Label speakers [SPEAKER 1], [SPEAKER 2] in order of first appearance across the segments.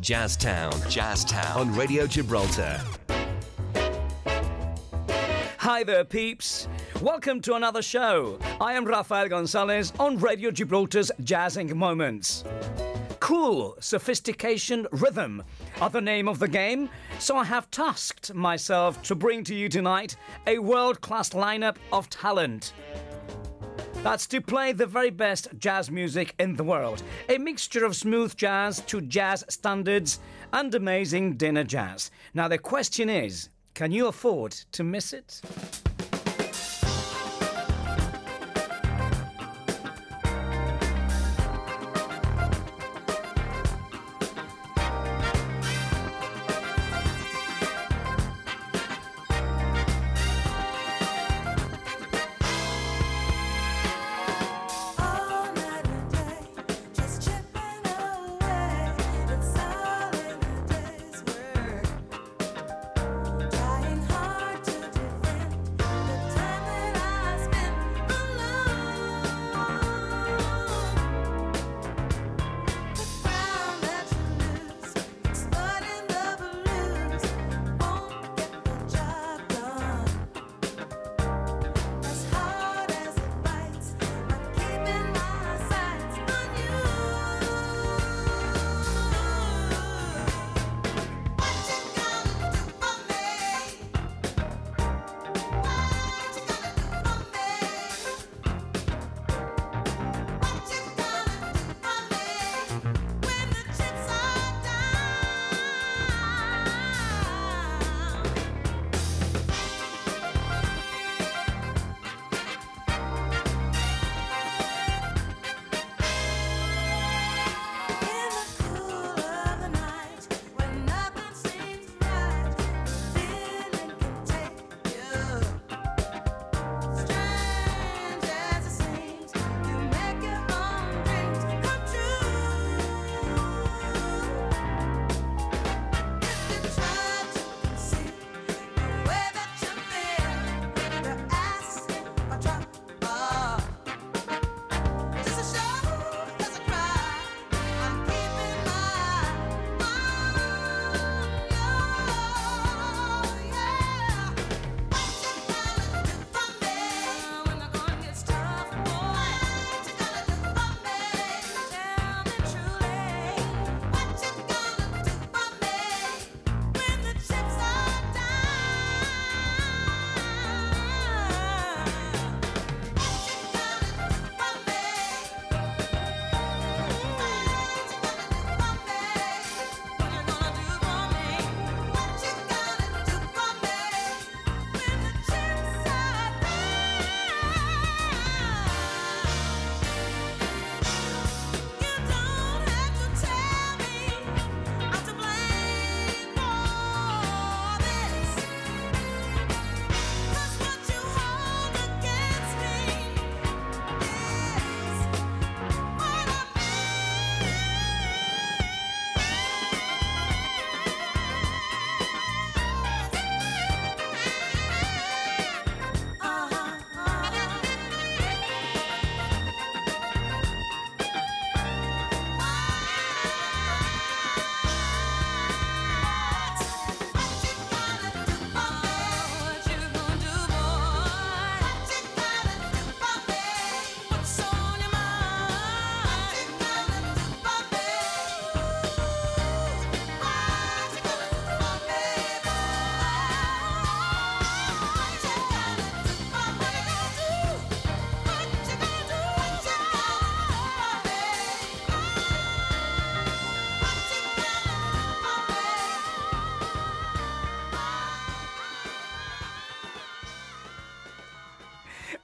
[SPEAKER 1] Jazztown. Jazztown. On Radio Gibraltar.
[SPEAKER 2] Hi there, peeps. Welcome to another show. I am Rafael Gonzalez on Radio Gibraltar's Jazzing Moments. Cool, sophistication, rhythm are the name of the game, so I have tasked myself to bring to you tonight a world class lineup of talent. That's to play the very best jazz music in the world. A mixture of smooth jazz to jazz standards and amazing dinner jazz. Now, the question is can you afford to miss it?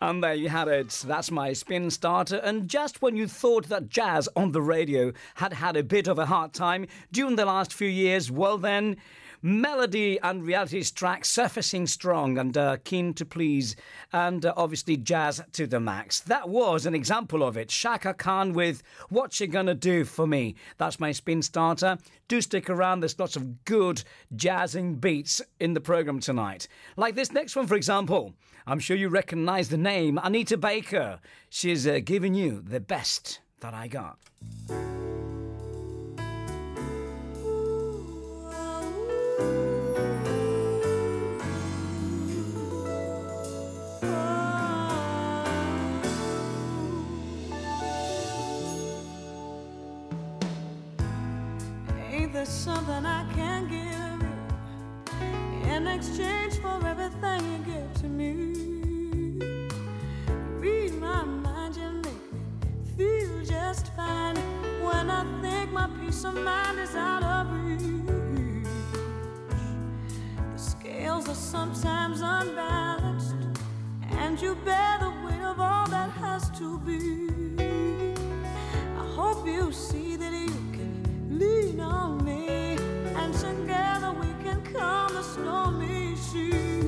[SPEAKER 2] And there you had it. That's my spin starter. And just when you thought that jazz on the radio had had a bit of a hard time during the last few years, well, then, melody and reality track surfacing strong and uh, keen to please, and uh, obviously jazz to the max. That was an example of it. Chaka Khan with What You Gonna Do For Me. That's my spin starter. Do stick around, there's lots of good jazzing beats in the program tonight. Like this next one, for example. I'm sure you recognize the name Anita Baker. She's uh, giving you the best that I got.
[SPEAKER 3] There's something I can give you in exchange for everything you give to me. Read my mind, you make me feel just fine when I think my peace of mind is out of reach. The scales are sometimes unbalanced, and you bear the weight of all that has to be. I hope you see that you lean on me, and together we can calm the stormy seas.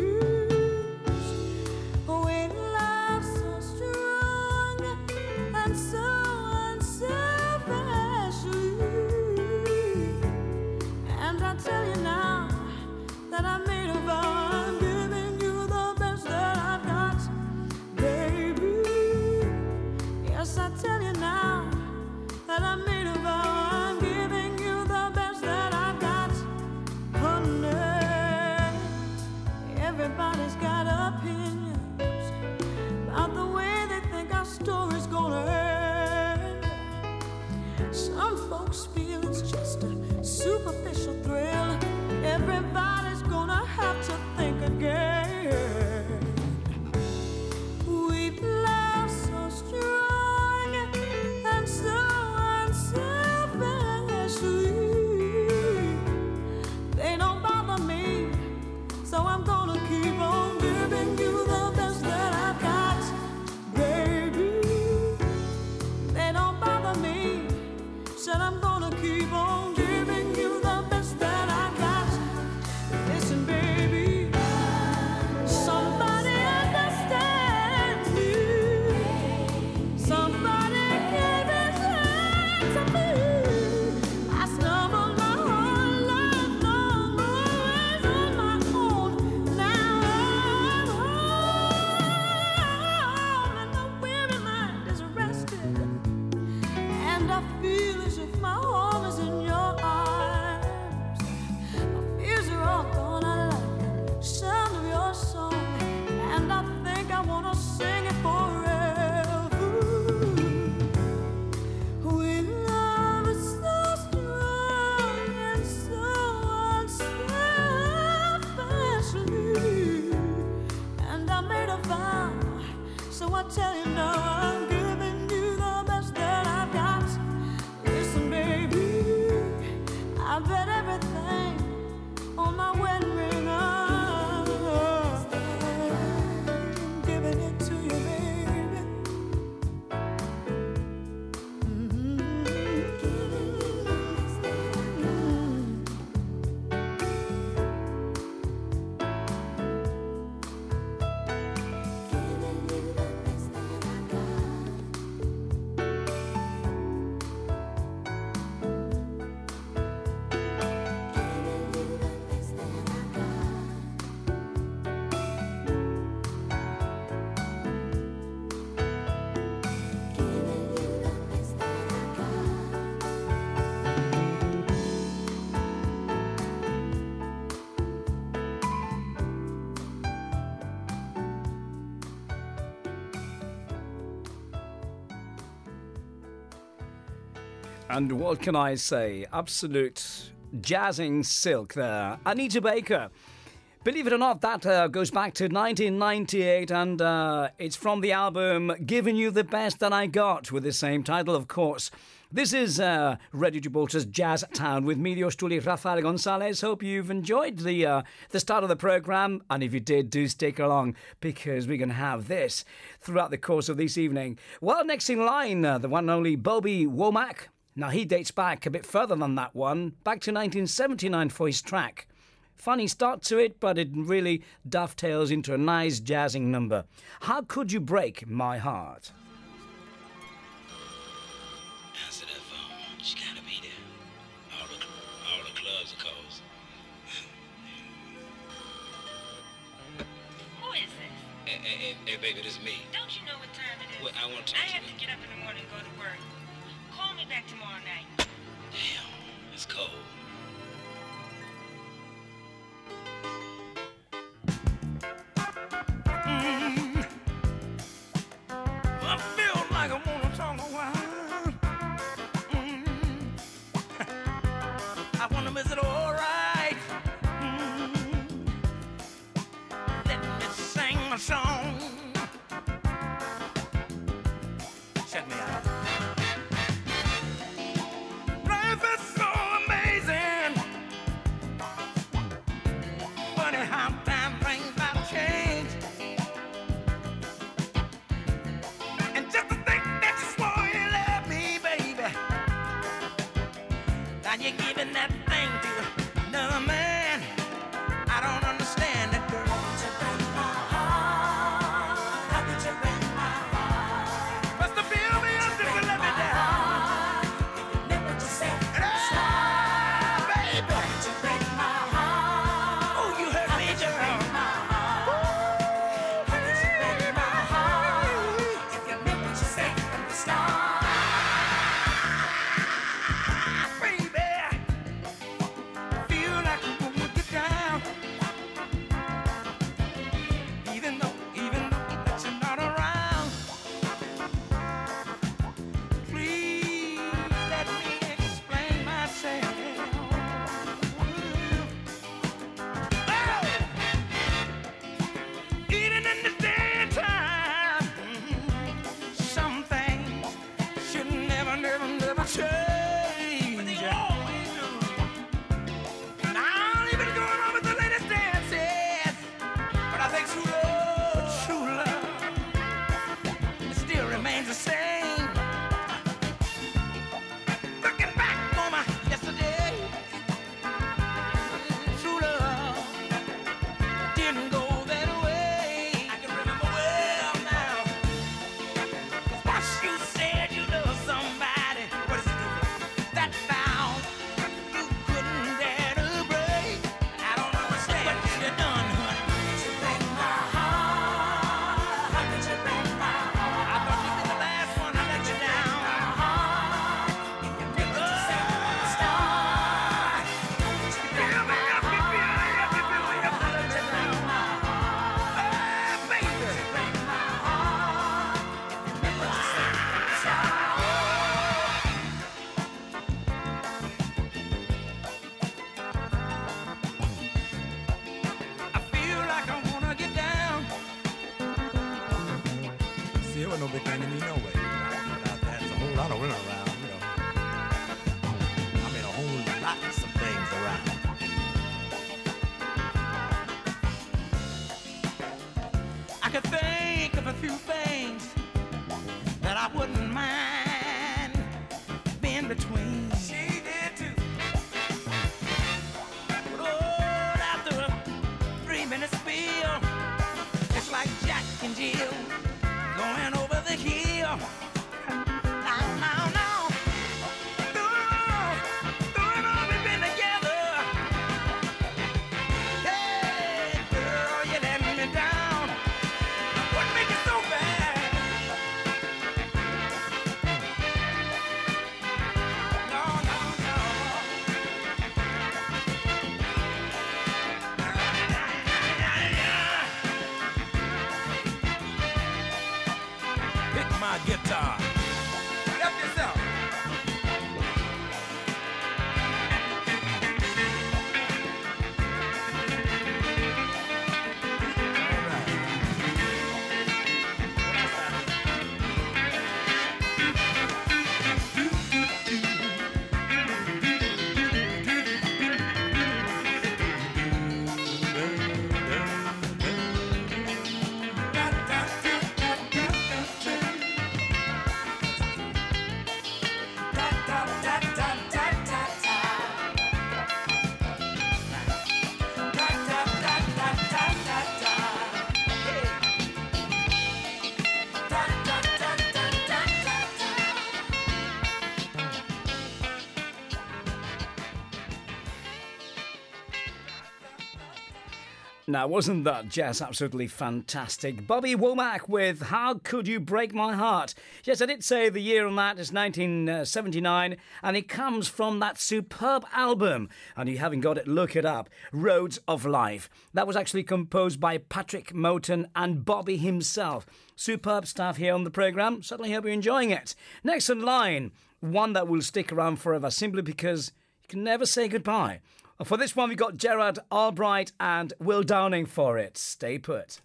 [SPEAKER 3] And
[SPEAKER 4] what can I say? Absolute jazzing silk there. Anita Baker. Believe it or not, that uh, goes back to 1998 and uh, it's from the album Giving You the Best That I Got with the same title, of course. This is uh, Radio Gibraltar's Jazz Town with me, yours truly, Rafael Gonzalez. Hope you've enjoyed the the start of the program, and if you did, do stick along because we're going to have this throughout the course of this evening. Well, next in line, the one and only Bobby Womack. Now he dates back a bit further than that one, back to 1979 for his track. Funny start to it, but it really dovetails into a nice jazzing number. How could you break my heart?
[SPEAKER 5] Answer that phone. She gotta be there. All the, all the clubs are closed.
[SPEAKER 6] Who is this?
[SPEAKER 5] Hey, hey, hey, hey, baby, this is me.
[SPEAKER 6] Don't you know what time it is?
[SPEAKER 5] Well, I want to
[SPEAKER 6] I
[SPEAKER 5] to you.
[SPEAKER 7] you're giving that thing to another man. Now,
[SPEAKER 4] wasn't that jazz absolutely fantastic? Bobby Womack with How Could You Break My Heart? Yes, I did say the year on that is 1979, and it comes from that superb album, and you haven't got it, look it up Roads of Life. That was actually composed by Patrick Moten and Bobby himself. Superb stuff here on the programme. Certainly hope you're enjoying it. Next in line, one that will stick around forever simply because
[SPEAKER 8] you can never say goodbye. For this one, we got Gerald Albright and Will Downing for it. Stay put.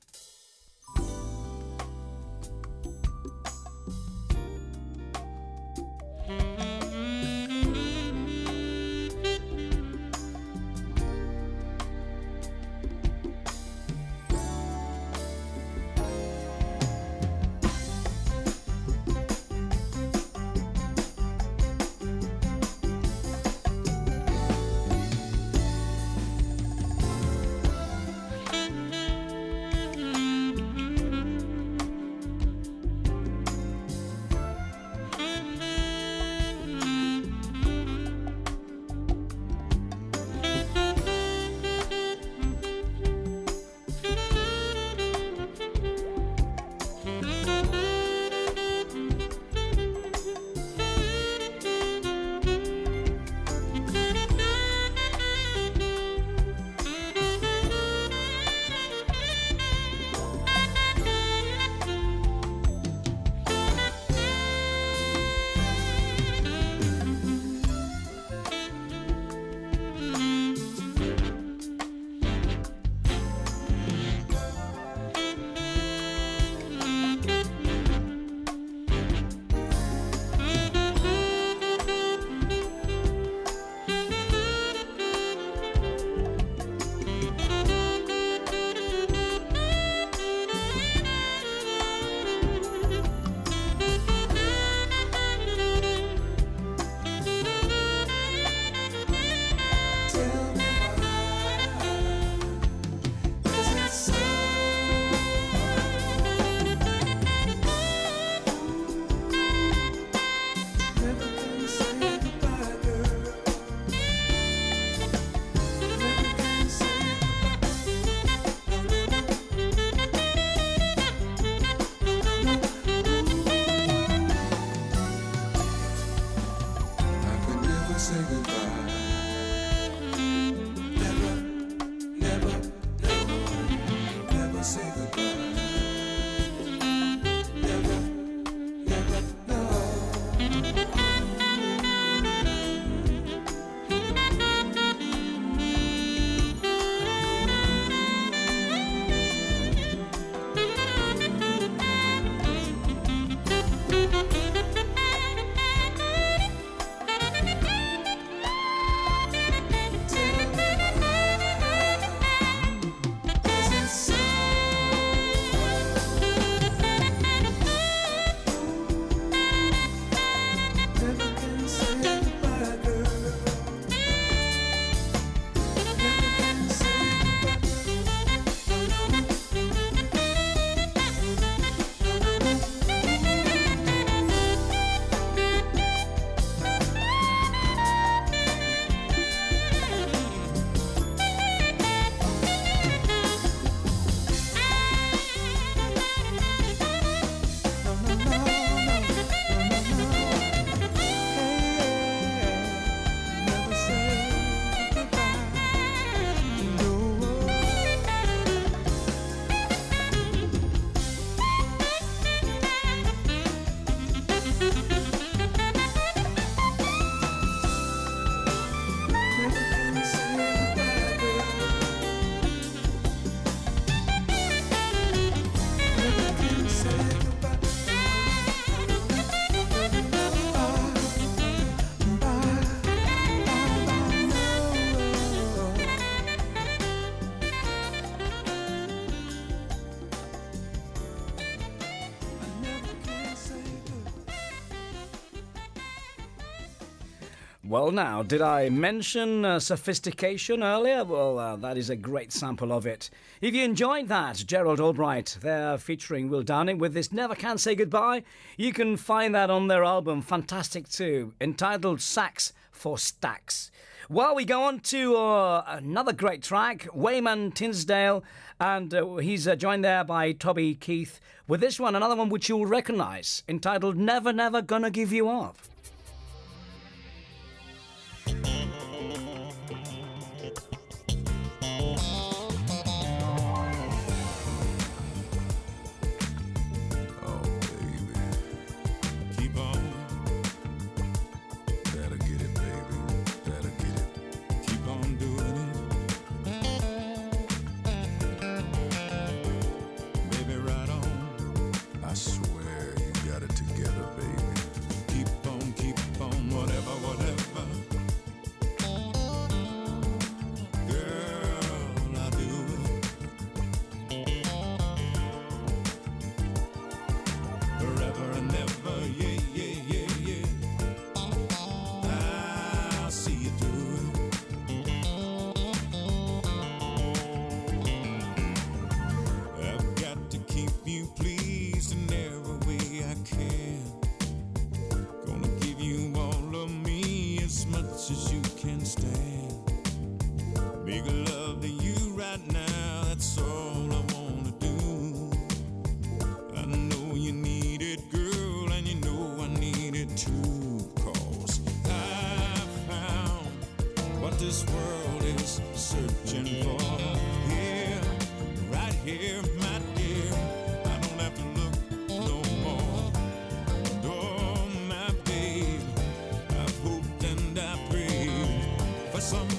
[SPEAKER 8] Well, now, did I mention uh, sophistication earlier? Well, uh, that is a great sample of it. If you enjoyed that, Gerald Albright, they're featuring Will Downing with this Never Can Say Goodbye. You can find that on their album Fantastic 2, entitled Sax for Stax. Well, we go on to uh, another great track, Wayman Tisdale, and he's joined there by Toby Keith with this one, another one which you'll recognize, entitled Never, Never Gonna Give You Up.
[SPEAKER 9] For someone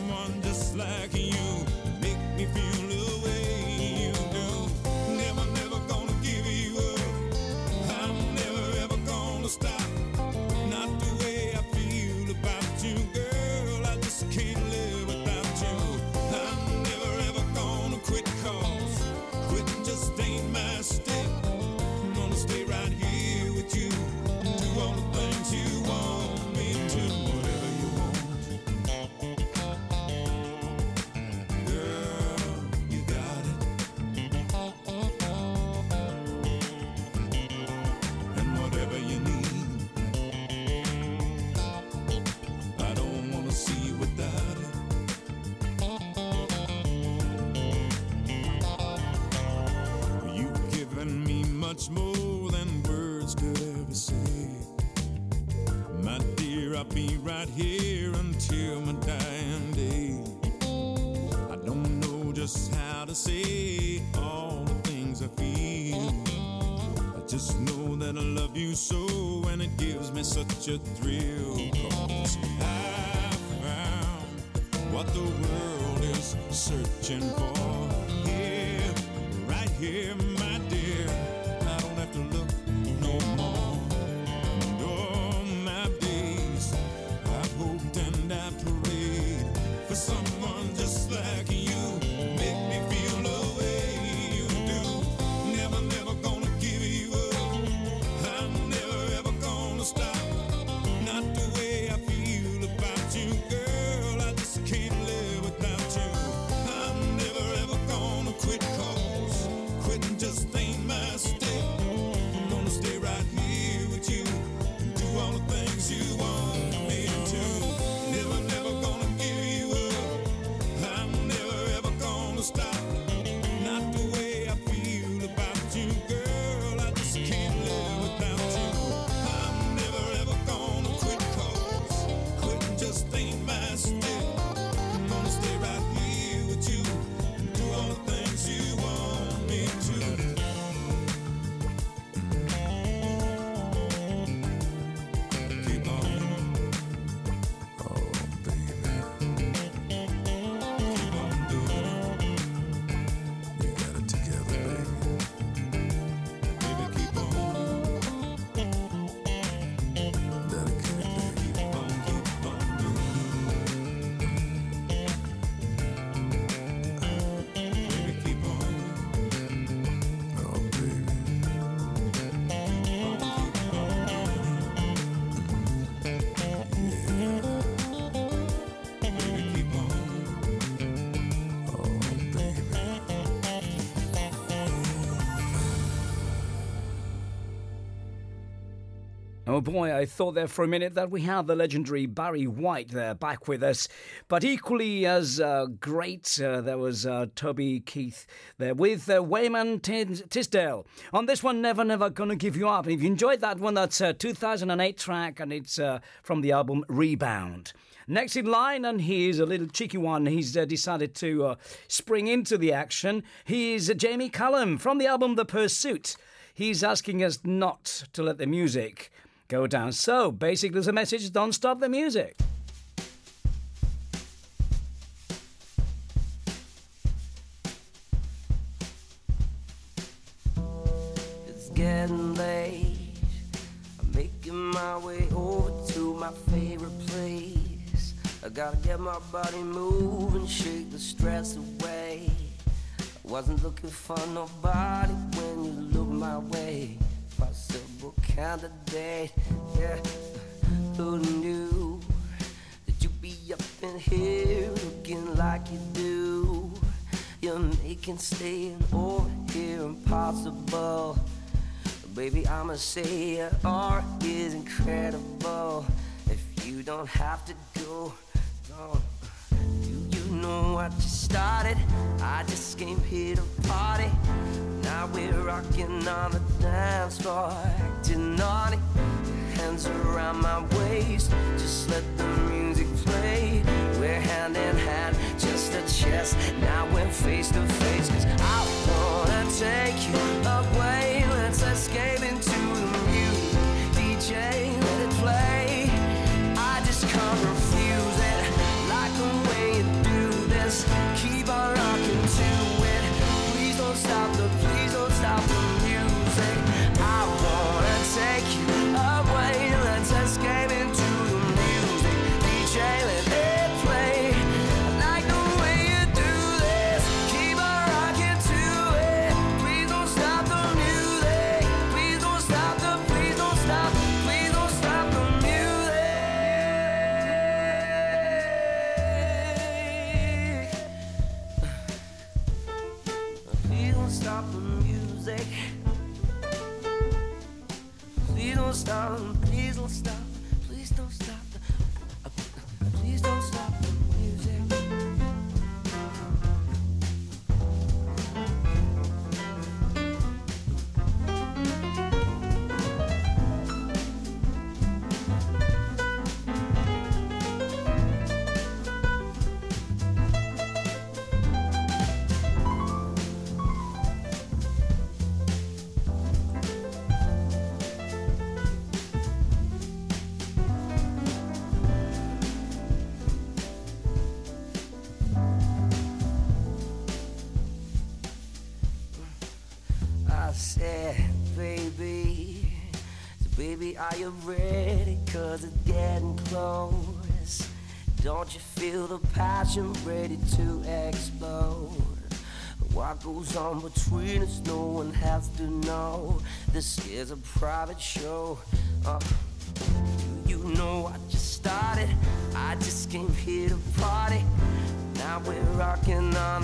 [SPEAKER 9] Oh
[SPEAKER 4] boy, I thought there for a minute that we had the legendary Barry White there back with us. But equally as uh, great, uh, there was uh, Toby Keith there with uh, Wayman Tis- Tisdale. On this one, Never Never Gonna Give You Up. And if you enjoyed that one, that's a 2008 track and it's uh, from the album Rebound. Next in line, and he's a little cheeky one. He's decided to spring into the action. He's Jamie Cullum from the album The Pursuit. He's asking us not to let the music go down. So basically, the message: don't stop the music.
[SPEAKER 10] It's getting late. I'm making my way over to my favorite place. I gotta get my body moving, shake the stress away. I wasn't looking for nobody when you looked my way. Possible candidate, yeah. Who knew that you'd be up in here looking like you do? You're making staying over here impossible. Baby, I'ma say your art is incredible. If you don't have to go, don't. Do you know what you started. I just came here to party. Now we're rocking on the dance floor, acting naughty. Hands around my waist, just let the music play. We're hand in hand, just a chest. Now we're face to face, cause I wanna take you away. Let's escape into the music. DJ, let it play. I just can't refuse it. Like the way you do this. Keep on rocking to it. Please don't stop are you ready? Cause it's getting close. Don't you feel the passion ready to explode? What goes on between us, no one has to know. This is a private show. Uh, you know I just started. I just came here to party. Now we're rocking on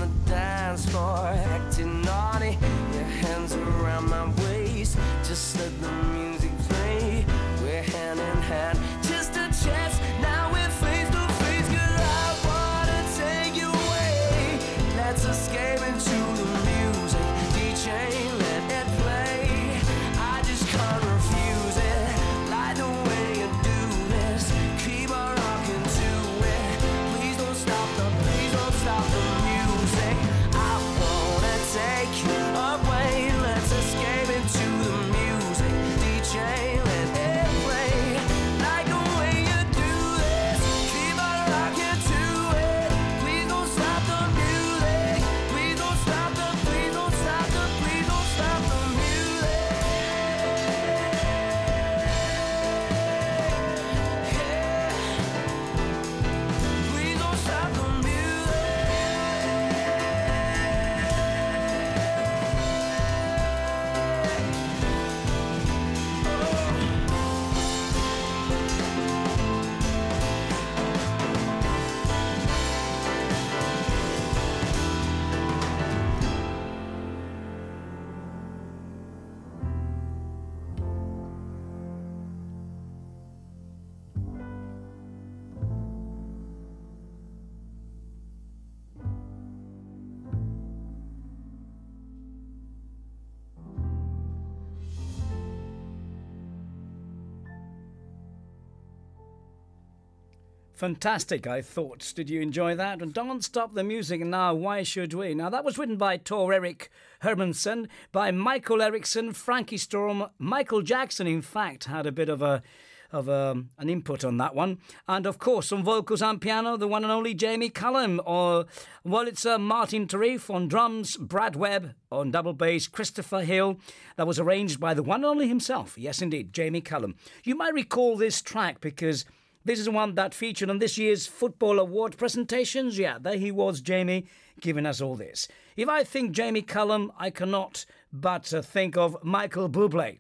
[SPEAKER 4] Fantastic, I thought. Did you enjoy that? And don't stop the music now. Why should we? Now, that was written by Tor Erik Hermansen, by Michael Erickson, Frankie Storm, Michael Jackson, in fact, had a bit of a of um, an input on that one, and of course on vocals and piano, the one and only Jamie Cullum. Or well, it's uh, Martin Tarif on drums, Brad Webb on double bass, Christopher Hill. That was arranged by the one and only himself. Yes, indeed, Jamie Cullum. You might recall this track because this is one that featured on this year's Football Award presentations. Yeah, there he was, Jamie, giving us all this. If I think Jamie Cullum, I cannot but uh, think of Michael Bublé.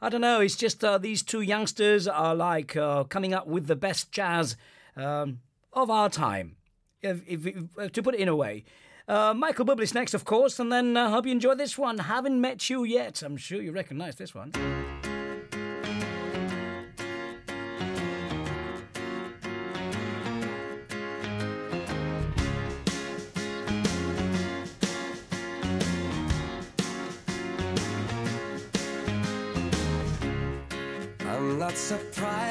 [SPEAKER 4] I don't know, it's just uh, these two youngsters are like uh, coming up with the best jazz um, of our time, if, if, if- to put it in a way. Michael Bublé's next, of course, and then I hope you enjoy this one. Haven't met you yet. I'm sure you recognise this one.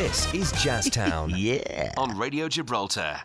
[SPEAKER 11] This is Jazztown. yeah. On Radio Gibraltar.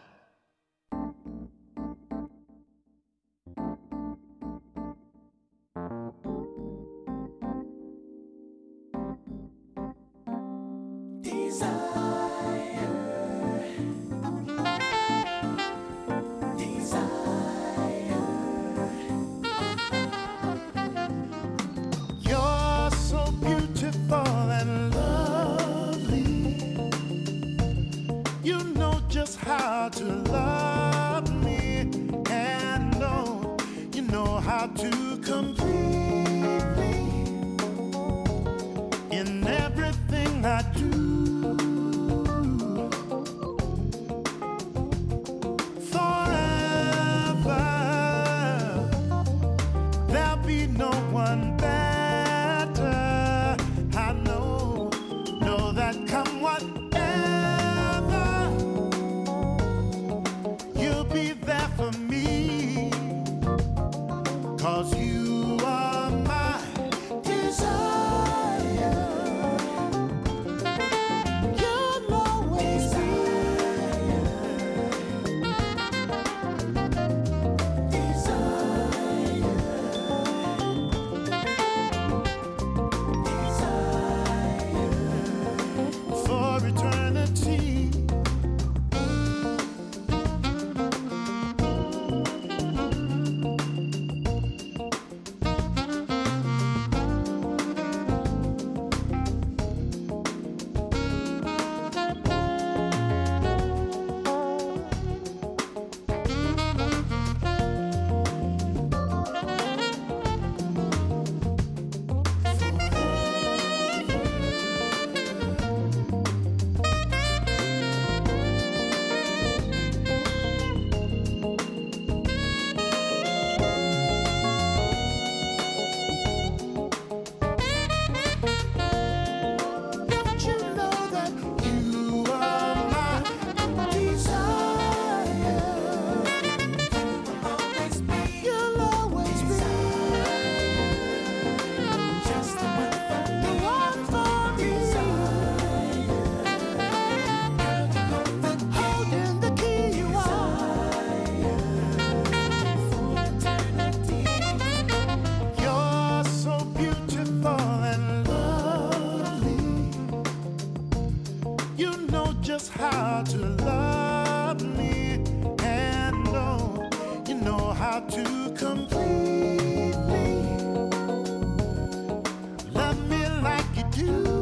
[SPEAKER 8] Hard to love me. And know you know how to completely love me like you do,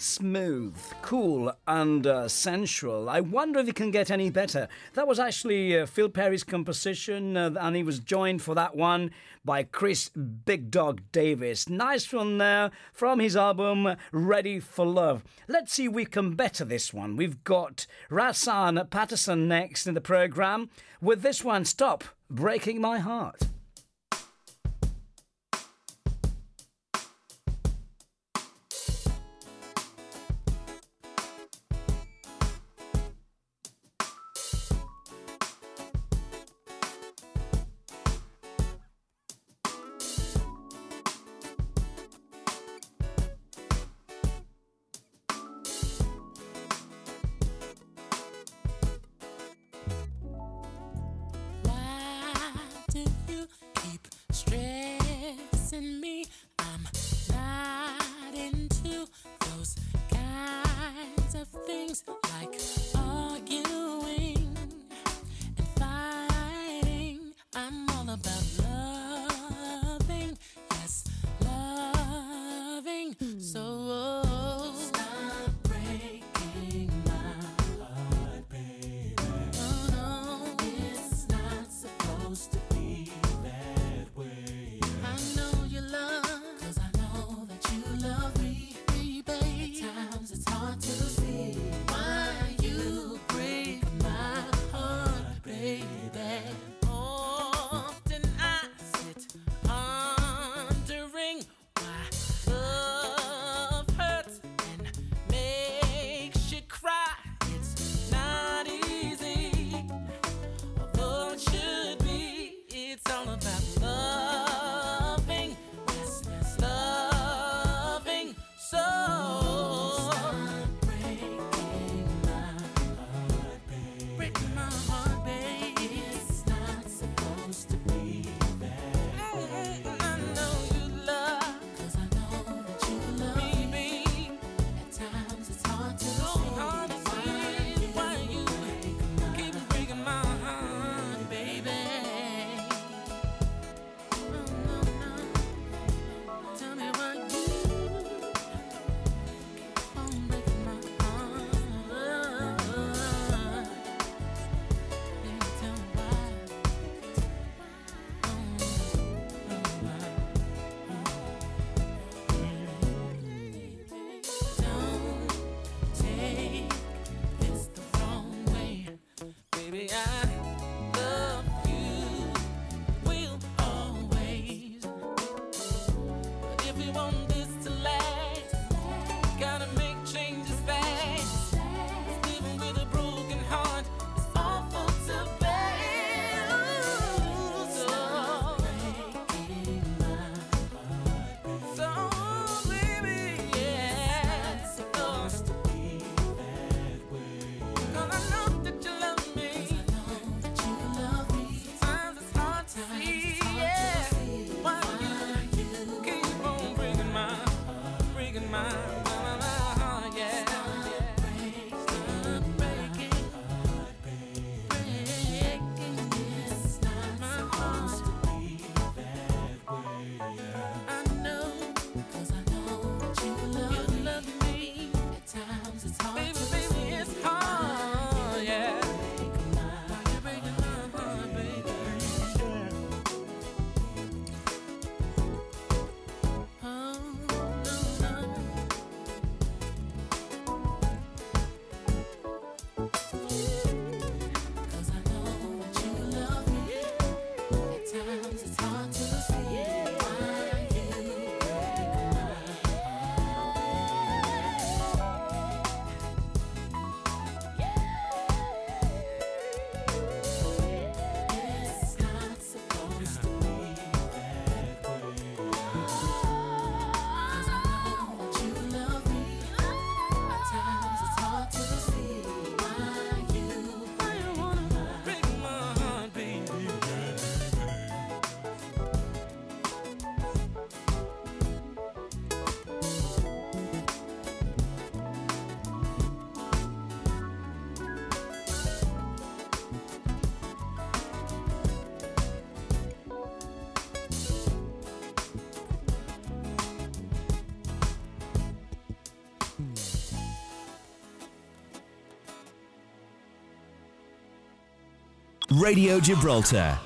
[SPEAKER 4] Smooth, cool, and uh, sensual. I wonder if it can get any better. That was actually uh, Phil Perry's composition, uh, and he was joined for that one by Chris Big Dog Davis. Nice one there from his album Ready for Love. Let's see if we can better this one. We've got Rahsaan Patterson next in the program with this one, Stop Breaking My Heart.
[SPEAKER 1] Radio Gibraltar.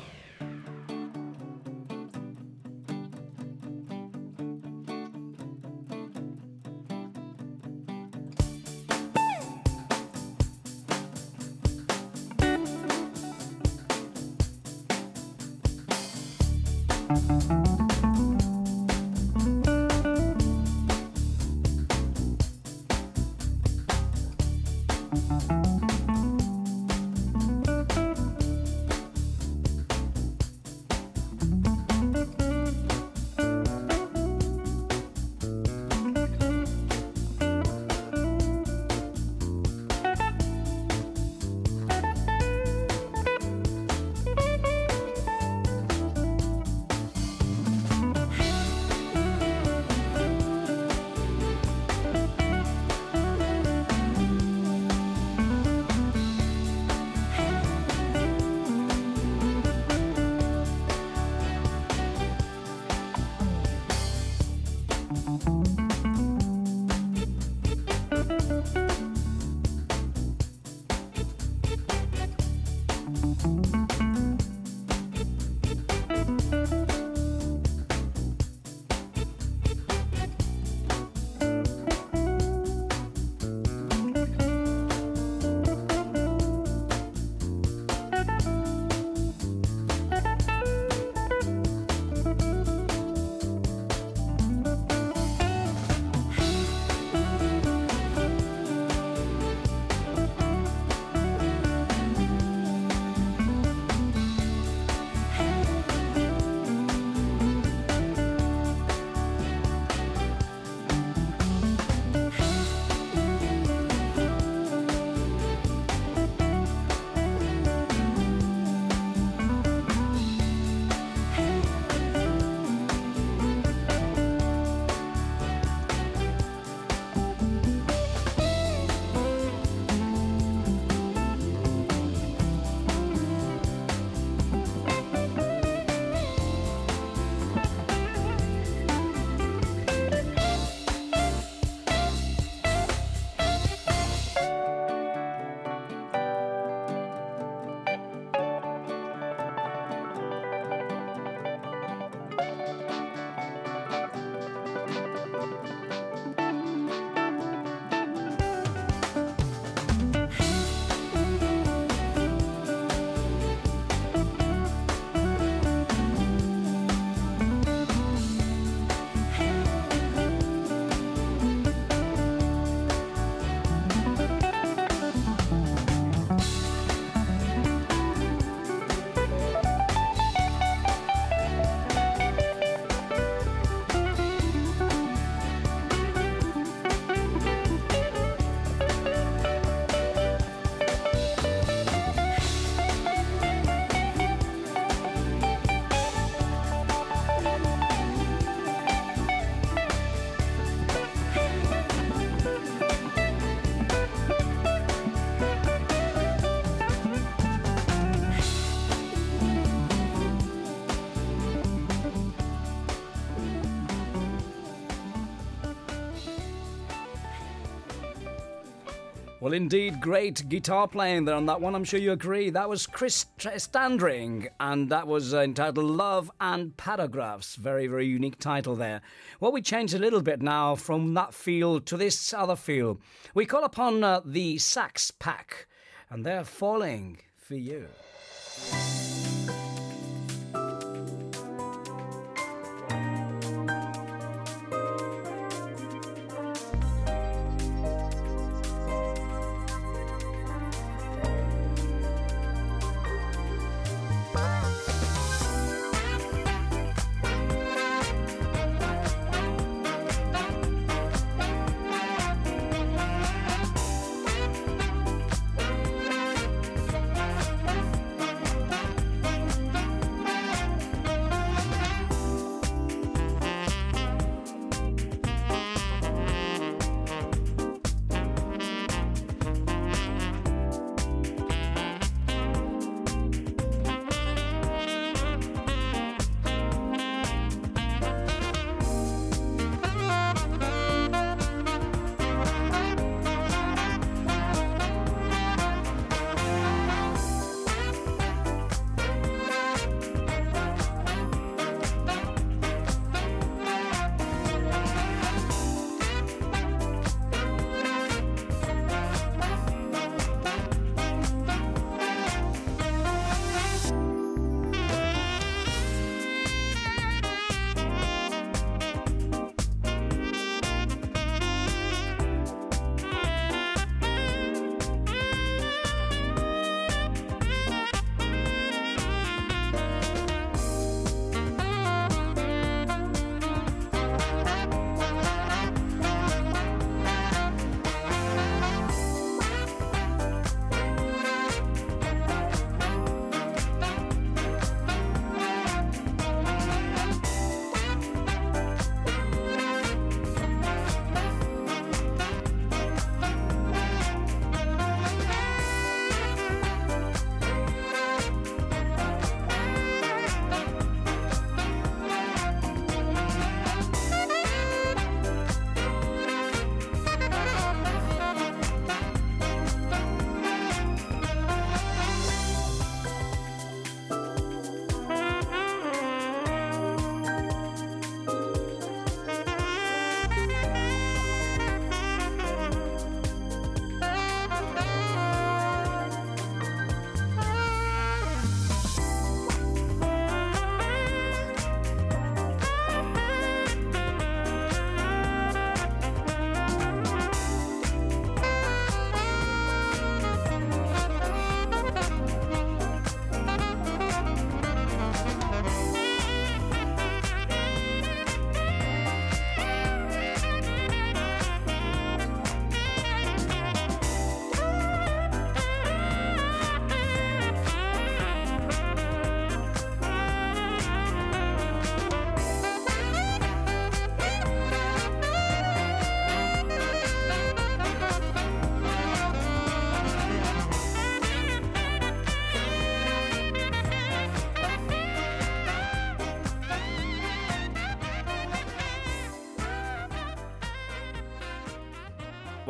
[SPEAKER 4] Well, indeed, great guitar playing there on that one. I'm sure you agree. That was Chris Standring, and that was uh, entitled Love and Paragraphs. Very, very unique title there. Well, we change a little bit now from that field to this other field. We call upon uh, the Sax Pack, and they're falling for you.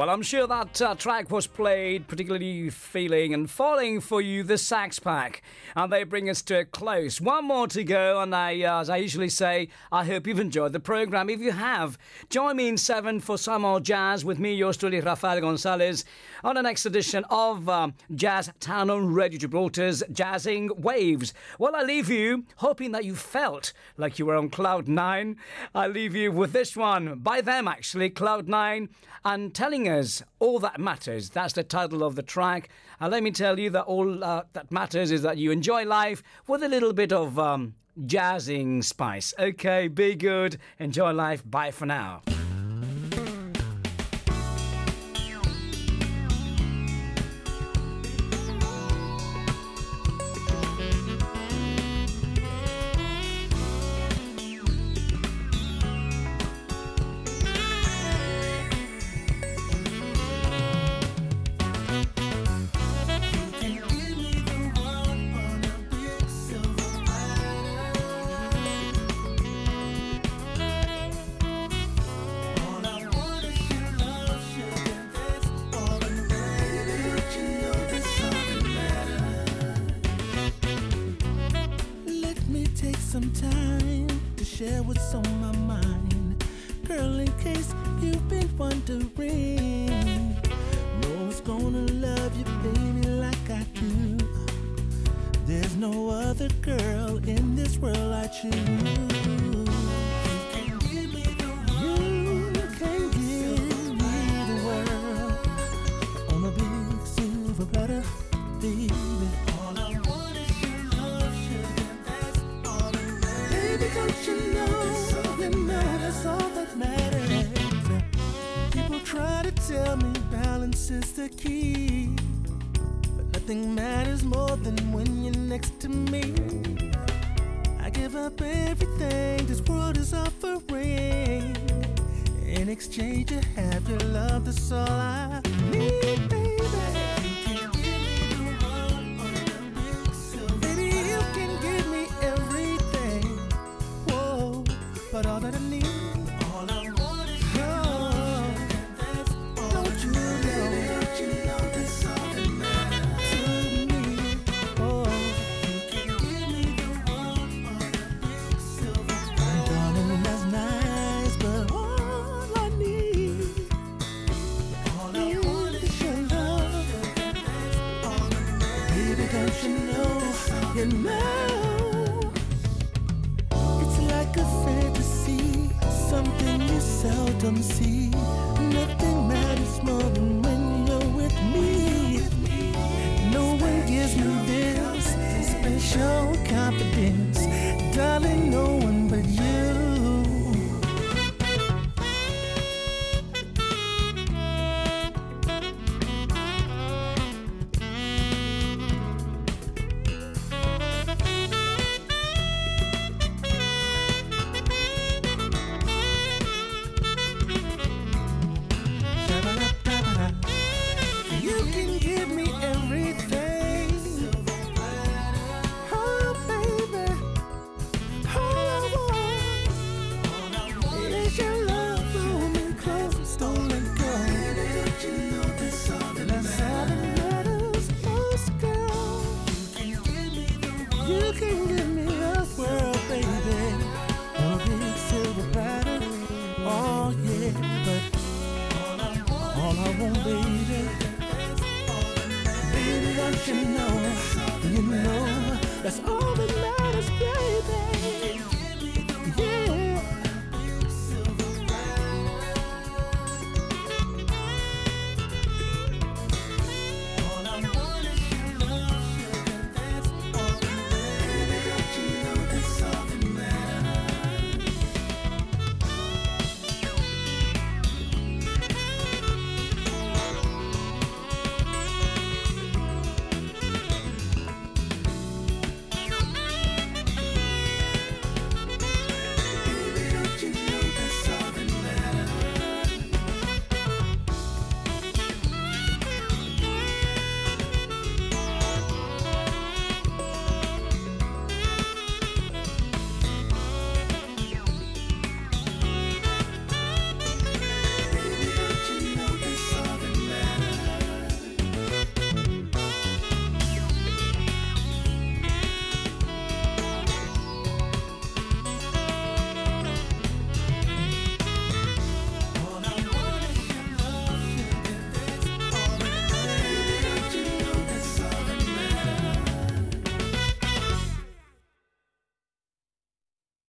[SPEAKER 4] Well, I'm sure that uh, track was played particularly feeling and falling for you, the Sax Pack. And they bring us to a close. One more to go, and I, uh, as I usually say, I hope you've enjoyed the programme. If you have, join me in seven for some more jazz with me, yours truly, Rafael Gonzalez, on the next edition of um, Jazz Town on Radio Gibraltar's Jazzing Waves. Well, I leave you hoping that you felt like you were on Cloud Nine. I leave you with this one by them, actually, Cloud Nine, and telling us all that matters. That's the title of the track. And let me tell you that all uh, that matters is that you enjoy life with a little bit of um, jazzing spice. Okay, be good, enjoy life. Bye for now.
[SPEAKER 8] people try to tell me balance is the key. But nothing matters more than when you're next to me. I give up everything this world is offering. In exchange, to have your love, that's all I need.